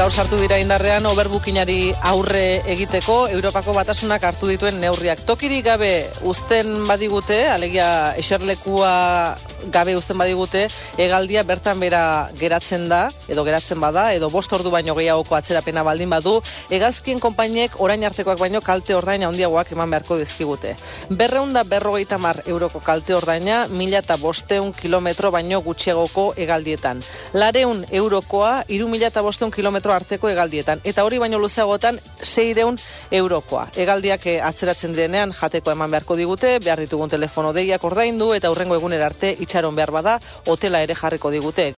gaur sartu dira indarrean overbookinari aurre egiteko Europako batasunak hartu dituen neurriak. Tokiri gabe uzten badigute, alegia eserlekua gabe uzten badigute, egaldia bertan bera geratzen da, edo geratzen bada, edo bost ordu baino gehiagoko atzerapena baldin badu, egazkien konpainiek orain artekoak baino kalte ordaina handiagoak eman beharko dizkigute. Berreunda berrogeita mar euroko kalte ordaina, mila eta bosteun kilometro baino gutxiagoko egaldietan. Lareun eurokoa, iru mila eta bosteun kilometro arteko egaldietan. Eta hori baino luzeagotan, seireun eurokoa. Egaldiak eh, atzeratzen direnean jateko eman beharko digute, behar ditugun telefono deiak ordaindu eta hurrengo egunera arte itxaron behar bada, hotela ere jarriko digute.